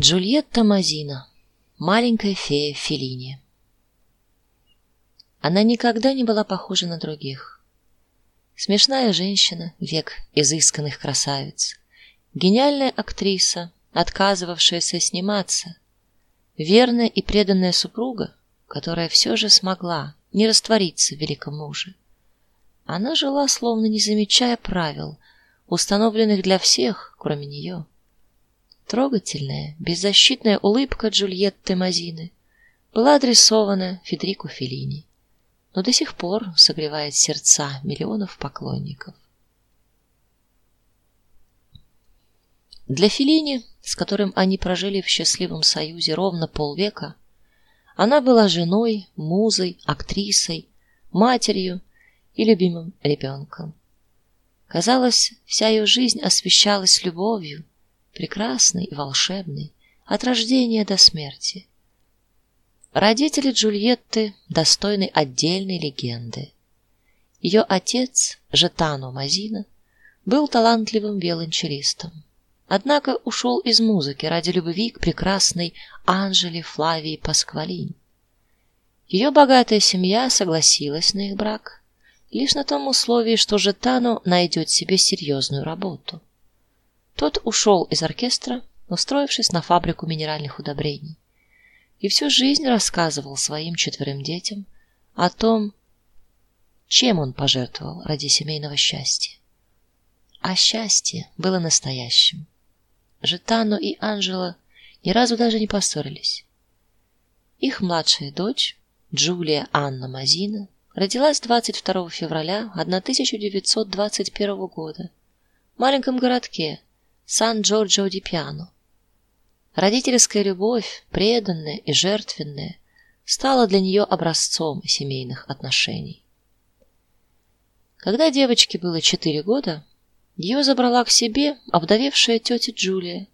Джульетта Мазина, маленькая фея Феллини. Она никогда не была похожа на других. Смешная женщина, век изысканных красавиц, гениальная актриса, отказывавшаяся сниматься, верная и преданная супруга, которая все же смогла не раствориться в великом муже. Она жила словно не замечая правил, установленных для всех, кроме нее. Трогательная, беззащитная улыбка Джульетты Мазины была адресована Федерико Феллини, но до сих пор согревает сердца миллионов поклонников. Для Феллини, с которым они прожили в счастливом союзе ровно полвека, она была женой, музой, актрисой, матерью и любимым ребенком. Казалось, вся ее жизнь освещалась любовью, прекрасный и волшебный, от рождения до смерти. Родители Джульетты достойны отдельной легенды. Ее отец, Жетано Мазина, был талантливым виолончелистом. Однако ушел из музыки ради любви к прекрасной Анжеле Флавии Пасквалин. Ее богатая семья согласилась на их брак лишь на том условии, что Жетано найдет себе серьезную работу. Тот ушел из оркестра, устроившись на фабрику минеральных удобрений, и всю жизнь рассказывал своим четверым детям о том, чем он пожертвовал ради семейного счастья. А счастье было настоящим. Жетано и Анжела ни разу даже не поссорились. Их младшая дочь, Джулия Анна Мазина, родилась 22 февраля 1921 года в маленьком городке Сан-Джорджо-ди-Пиано. Родительская любовь, преданная и жертвенная, стала для нее образцом семейных отношений. Когда девочке было четыре года, ее забрала к себе обдавевшая тетя Джулия,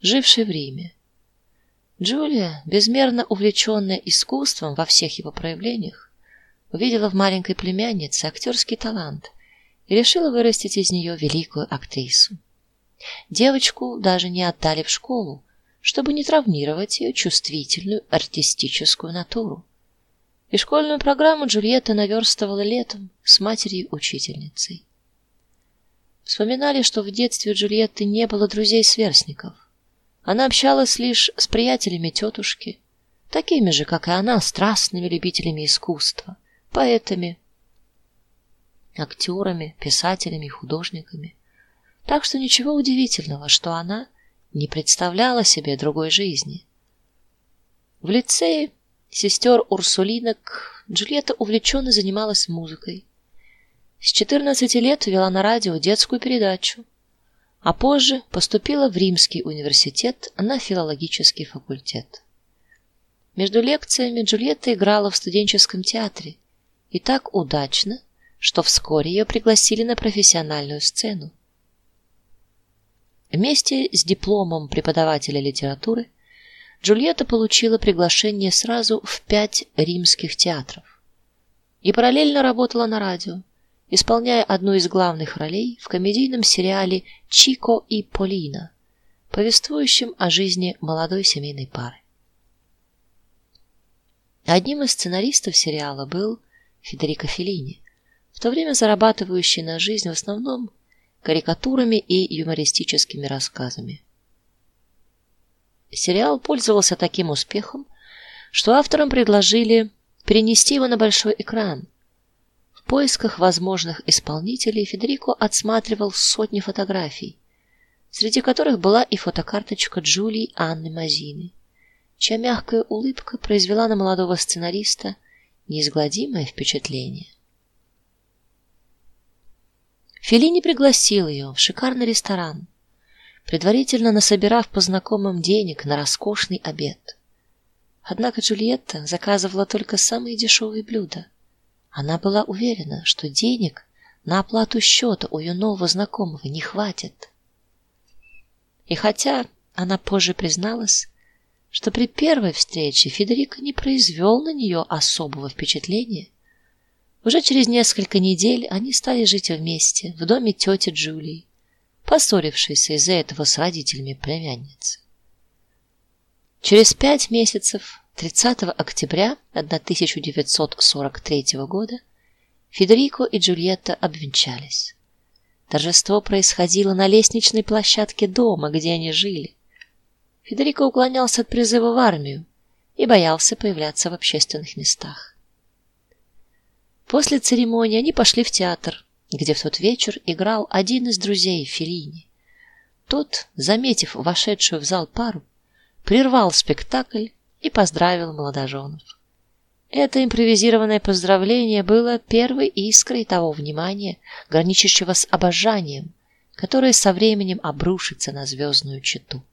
жившая в Риме. Джулия, безмерно увлеченная искусством во всех его проявлениях, увидела в маленькой племяннице актерский талант и решила вырастить из нее великую актрису. Девочку даже не отдали в школу, чтобы не травмировать ее чувствительную артистическую натуру. И школьную программу Джульетта наверстывала летом с матерью-учительницей. Вспоминали, что в детстве Джульетты не было друзей-сверстников. Она общалась лишь с приятелями тетушки, такими же, как и она, страстными любителями искусства, поэтами, актерами, писателями, художниками. Так что ничего удивительного, что она не представляла себе другой жизни. В лицее сестер Урсулинок Джульетта увлеченно занималась музыкой. С 14 лет вела на радио детскую передачу, а позже поступила в Римский университет на филологический факультет. Между лекциями Джульетта играла в студенческом театре, и так удачно, что вскоре ее пригласили на профессиональную сцену. Вместе с дипломом преподавателя литературы Джульетта получила приглашение сразу в пять римских театров и параллельно работала на радио, исполняя одну из главных ролей в комедийном сериале Чико и Полина, повествующем о жизни молодой семейной пары. Одним из сценаристов сериала был Федерико Феллини, в то время зарабатывающий на жизнь в основном карикатурами и юмористическими рассказами. Сериал пользовался таким успехом, что авторам предложили перенести его на большой экран. В поисках возможных исполнителей Федерико отсматривал сотни фотографий, среди которых была и фотокарточка Джулии Анны Мазины, чья мягкая улыбка произвела на молодого сценариста неизгладимое впечатление. Феллини пригласил ее в шикарный ресторан, предварительно насобирав по знакомым денег на роскошный обед. Однако Джульетта заказывала только самые дешевые блюда. Она была уверена, что денег на оплату счета у ее нового знакомого не хватит. И хотя она позже призналась, что при первой встрече Федерико не произвел на нее особого впечатления, уже через несколько недель они стали жить вместе в доме тети Джулии, поссорившейся из-за этого с родителями племянницы. Через пять месяцев, 30 октября 1943 года, Федерико и Джульетта обвенчались. Торжество происходило на лестничной площадке дома, где они жили. Федерико уклонялся от призыва в армию и боялся появляться в общественных местах. После церемонии они пошли в театр, где в тот вечер играл один из друзей Феллини. Тот, заметив вошедшую в зал пару, прервал спектакль и поздравил молодоженов. Это импровизированное поздравление было первой искрой того внимания, граничащего с обожанием, которое со временем обрушится на звездную чету.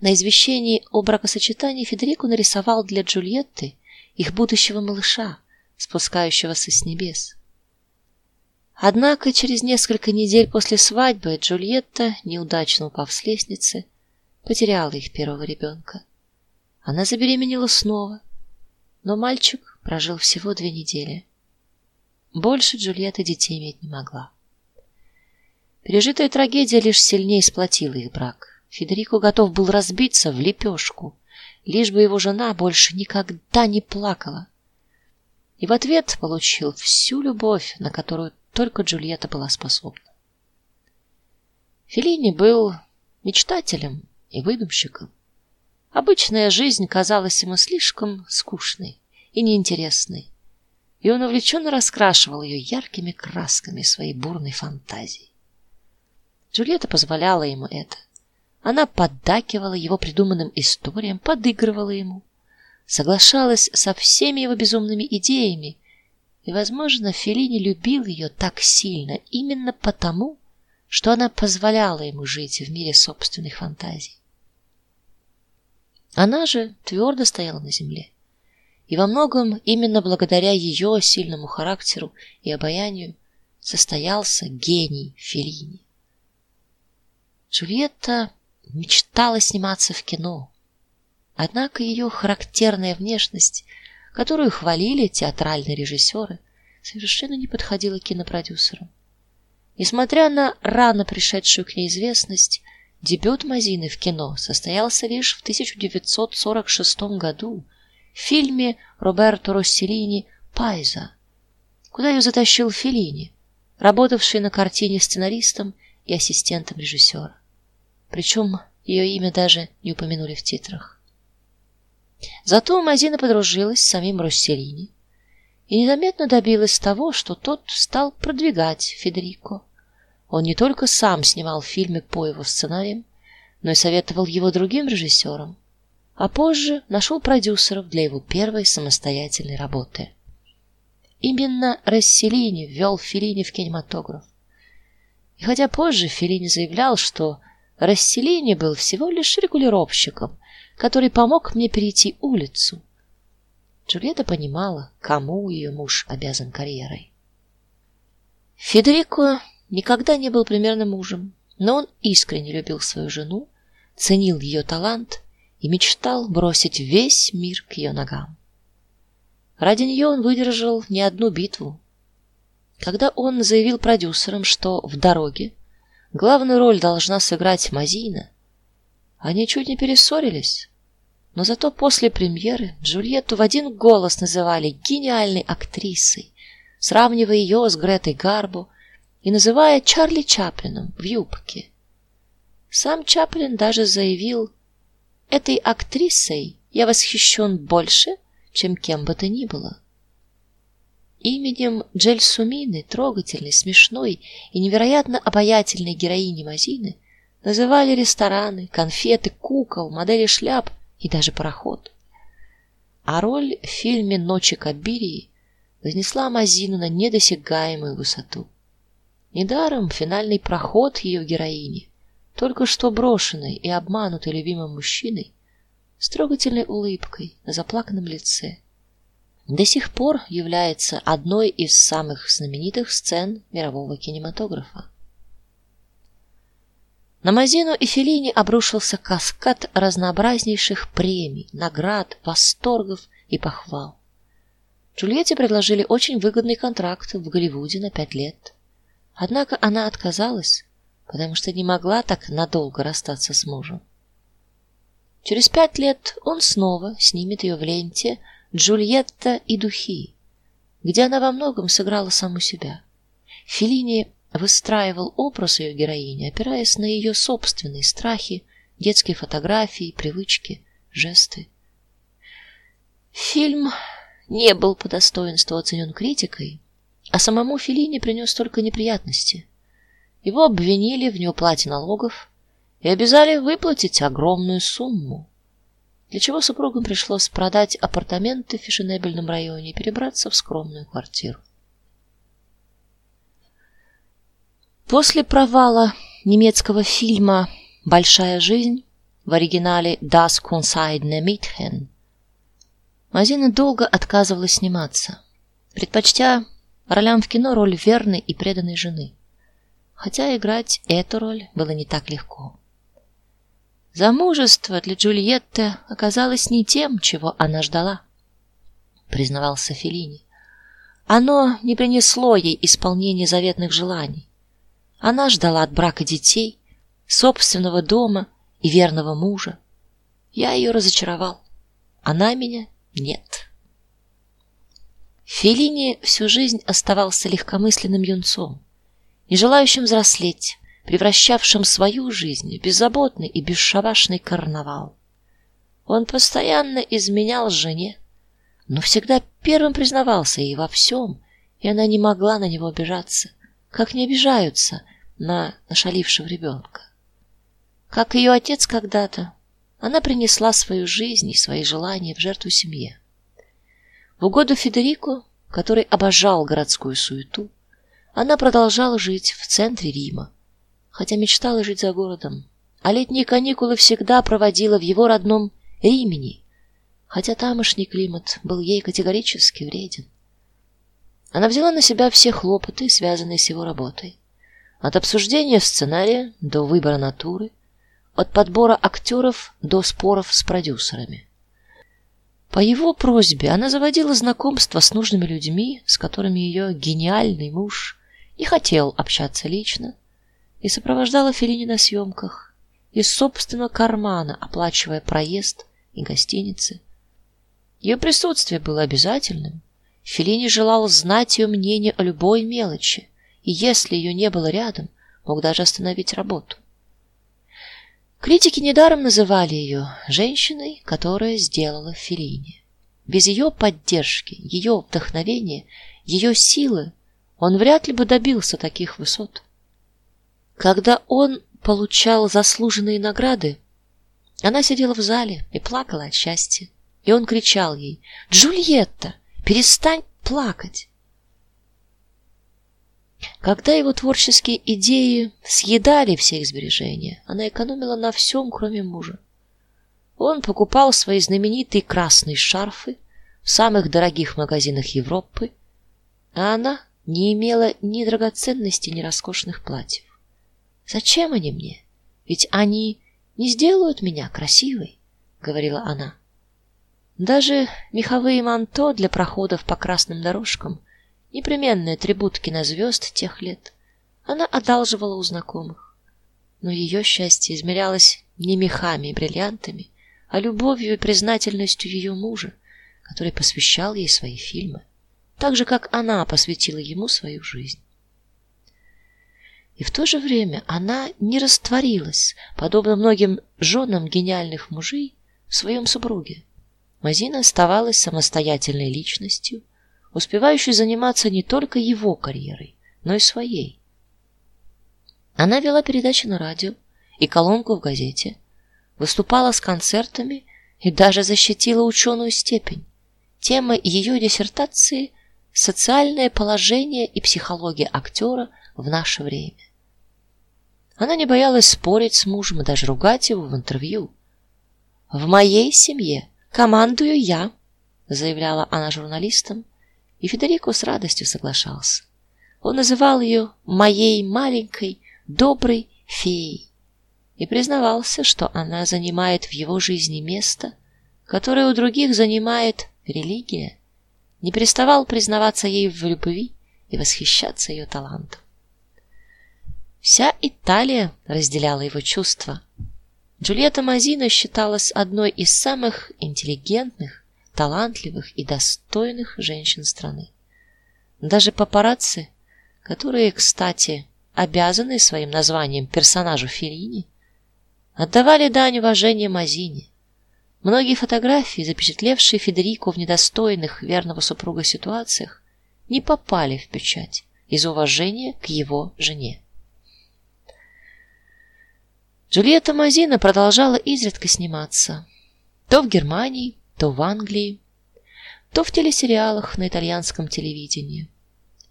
На извещении о бракосочетании Федерико нарисовал для Джульетты их будущего малыша, спускающегося с небес. Однако через несколько недель после свадьбы Джульетта, неудачно упав с лестницы, потеряла их первого ребенка. Она забеременела снова, но мальчик прожил всего две недели. Больше Джульетта детей иметь не могла. Пережитая трагедия лишь сильнее сплотила их брак. Федерико готов был разбиться в лепешку, лишь бы его жена больше никогда не плакала. И в ответ получил всю любовь, на которую только Джульетта была способна. Феллини был мечтателем и выдумщиком. Обычная жизнь казалась ему слишком скучной и неинтересной, и он увлеченно раскрашивал ее яркими красками своей бурной фантазии. Джульетта позволяла ему это. Она поддакивала его придуманным историям, подыгрывала ему, соглашалась со всеми его безумными идеями и, возможно, Феллини любил ее так сильно именно потому, что она позволяла ему жить в мире собственных фантазий. Она же твердо стояла на земле. И во многом именно благодаря ее сильному характеру и обаянию состоялся гений Феллини. Джульетта мечтала сниматься в кино. Однако ее характерная внешность которую хвалили театральные режиссеры, совершенно не подходила кинопродюсерам. Несмотря на рано пришедшую к ней известность, дебют Мазины в кино состоялся лишь в 1946 году в фильме Роберто Росселлини Пайза, куда ее затащил Феллини, работавший на картине сценаристом и ассистентом режиссера. Причем ее имя даже не упомянули в титрах. Зато Мазина подружилась с самим Росселлини и незаметно добилась того, что тот стал продвигать Федерико. Он не только сам снимал фильмы по его сценариям, но и советовал его другим режиссерам, а позже нашел продюсеров для его первой самостоятельной работы. Именно Расселини ввел Феллини в кинематограф. И хотя позже Феллини заявлял, что Расселини был всего лишь регулировщиком, который помог мне перейти улицу. Джульетта понимала, кому ее муж обязан карьерой. Федерико никогда не был примерным мужем, но он искренне любил свою жену, ценил ее талант и мечтал бросить весь мир к ее ногам. Ради нее он выдержал не одну битву. Когда он заявил продюсерам, что в дороге главную роль должна сыграть Мазина, они чуть не перессорились. Но зато после премьеры Джульетту в один голос называли гениальной актрисой, сравнивая ее с Гретой Гарбо и называя Чарли Чаплином в юбке. Сам Чаплин даже заявил: "Этой актрисой я восхищен больше, чем кем бы то ни было". Именем Джельсумины, трогательной, смешной и невероятно обаятельной героини Мазины, называли рестораны, конфеты, кукол, модели шляп и даже пароход. А роль в фильме Ночи Кабирии вознесла Мазину на недосягаемую высоту. Недаром финальный проход ее героини, только что брошенной и обманутой любимым мужчиной, с трогательной улыбкой на заплаканном лице, до сих пор является одной из самых знаменитых сцен мирового кинематографа. На Мазину и Феллини обрушился каскад разнообразнейших премий, наград, восторгов и похвал. Джульетте предложили очень выгодный контракт в Голливуде на пять лет. Однако она отказалась, потому что не могла так надолго расстаться с мужем. Через пять лет он снова снимет ее в ленте Джульетта и духи, где она во многом сыграла саму себя. Феллини выстраивал образ ее героини, опираясь на ее собственные страхи, детские фотографии, привычки, жесты. Фильм не был по достоинству оценен критикой, а самому Феллини принес только неприятности. Его обвинили в неуплате налогов и обязали выплатить огромную сумму. Для чего супругам пришлось продать апартаменты в фешенебельном районе и перебраться в скромную квартиру. После провала немецкого фильма Большая жизнь в оригинале Das Kunseidne Mädchen Мазина долго отказывалась сниматься, предпочтя ролям в кино роль верной и преданной жены. Хотя играть эту роль было не так легко. Замужество для Джульетты оказалось не тем, чего она ждала, признавался Феллини. Оно не принесло ей исполнения заветных желаний. Она ждала от брака детей, собственного дома и верного мужа. Я ее разочаровал. Она меня нет. Феллини всю жизнь оставался легкомысленным юнцом, не желающим взрослеть, превращавшим свою жизнь в беззаботный и бесшабашный карнавал. Он постоянно изменял жене, но всегда первым признавался ей во всем, и она не могла на него обижаться, как не обижаются на нашалившего ребенка. Как ее отец когда-то, она принесла свою жизнь и свои желания в жертву семье. В угоду Федерико, который обожал городскую суету, она продолжала жить в центре Рима, хотя мечтала жить за городом, а летние каникулы всегда проводила в его родном Римени, хотя тамошний климат был ей категорически вреден. Она взяла на себя все хлопоты, связанные с его работой, от обсуждения сценария до выбора натуры, от подбора актеров до споров с продюсерами. По его просьбе она заводила знакомства с нужными людьми, с которыми ее гениальный муж не хотел общаться лично, и сопровождала Феллини на съемках из собственного кармана, оплачивая проезд и гостиницы. Ее присутствие было обязательным. Феллини желал знать ее мнение о любой мелочи, и если ее не было рядом, мог даже остановить работу. Критики недаром называли ее женщиной, которая сделала Феллини. Без ее поддержки, ее вдохновения, ее силы он вряд ли бы добился таких высот. Когда он получал заслуженные награды, она сидела в зале и плакала от счастья, и он кричал ей: "Джульетта, перестань плакать!" Когда его творческие идеи съедали все их сбережения, она экономила на всем, кроме мужа. Он покупал свои знаменитые красные шарфы в самых дорогих магазинах Европы, а она не имела ни драгоценностей, ни роскошных платьев. Зачем они мне? Ведь они не сделают меня красивой, говорила она. Даже меховые манто для проходов по красным дорожкам непременные атрибут звезд тех лет. Она одалживала у знакомых. Но ее счастье измерялось не мехами и бриллиантами, а любовью и признательностью ее мужа, который посвящал ей свои фильмы, так же как она посвятила ему свою жизнь. И в то же время она не растворилась, подобно многим женам гениальных мужей, в своем супруге. Мазина оставалась самостоятельной личностью, успевающей заниматься не только его карьерой, но и своей. Она вела передачи на радио и колонку в газете, выступала с концертами и даже защитила ученую степень. Тема ее диссертации социальное положение и психология актера в наше время. Она не боялась спорить с мужем и даже ругать его в интервью. В моей семье командую я, заявляла она журналистам и Федерико с радостью соглашался. Он называл ее моей маленькой доброй феей и признавался, что она занимает в его жизни место, которое у других занимает религия. Не переставал признаваться ей в любви и восхищаться ее талантом. Вся Италия разделяла его чувства. Джульетта Мазина считалась одной из самых интеллигентных, талантливых и достойных женщин страны. Даже папарацци, которые, кстати, обязаны своим названием персонажу Феллини, отдавали дань уважения Мазине. Многие фотографии, запечатлевшие Федерико в недостойных верного супруга ситуациях, не попали в печать из уважения к его жене. Джульетта Мазина продолжала изредка сниматься, то в Германии, то в Англии, то в телесериалах на итальянском телевидении.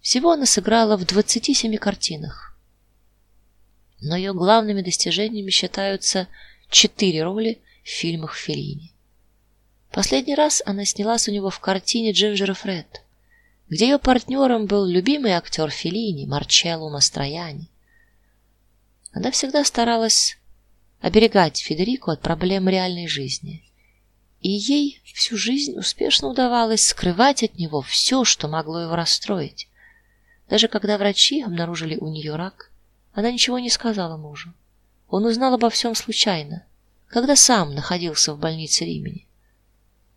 Всего она сыграла в 27 картинах. Но ее главными достижениями считаются четыре роли в фильмах Феллини. Последний раз она снялась у него в картине Джинджер Фред, где ее партнером был любимый актер Феллини Марчелло Мастрояни. Она всегда старалась оберегать Федерико от проблем реальной жизни. И ей всю жизнь успешно удавалось скрывать от него все, что могло его расстроить. Даже когда врачи обнаружили у нее рак, она ничего не сказала мужу. Он узнал обо всем случайно, когда сам находился в больнице Римени.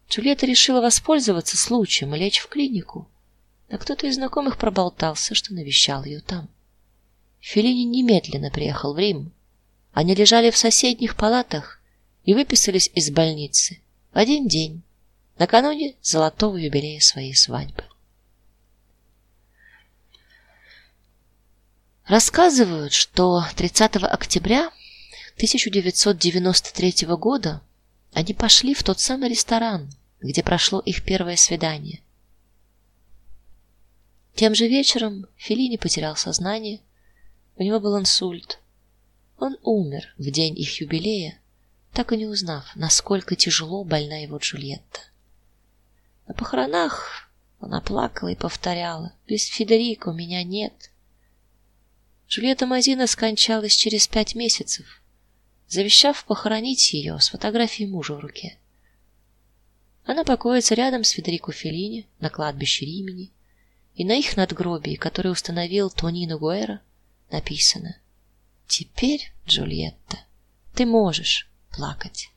Джульетта решила воспользоваться случаем и лечь в клинику, а кто-то из знакомых проболтался, что навещал ее там. Феллини немедленно приехал в Рим. Они лежали в соседних палатах и выписались из больницы в один день, накануне золотого юбилея своей свадьбы. Рассказывают, что 30 октября 1993 года они пошли в тот самый ресторан, где прошло их первое свидание. Тем же вечером Феллини потерял сознание. У него был инсульт. Он умер в день их юбилея, так и не узнав, насколько тяжело больна его Джульетта. На похоронах она плакала и повторяла: "Без Федерико меня нет". Джульетта Мазина скончалась через пять месяцев, завещав похоронить ее с фотографией мужа в руке. Она покоится рядом с Федерико Феллини на кладбище Римени, и на их надгробии, которое установил Тонино Гуэра, написано: "Теперь, Джульетта, ты можешь плакать".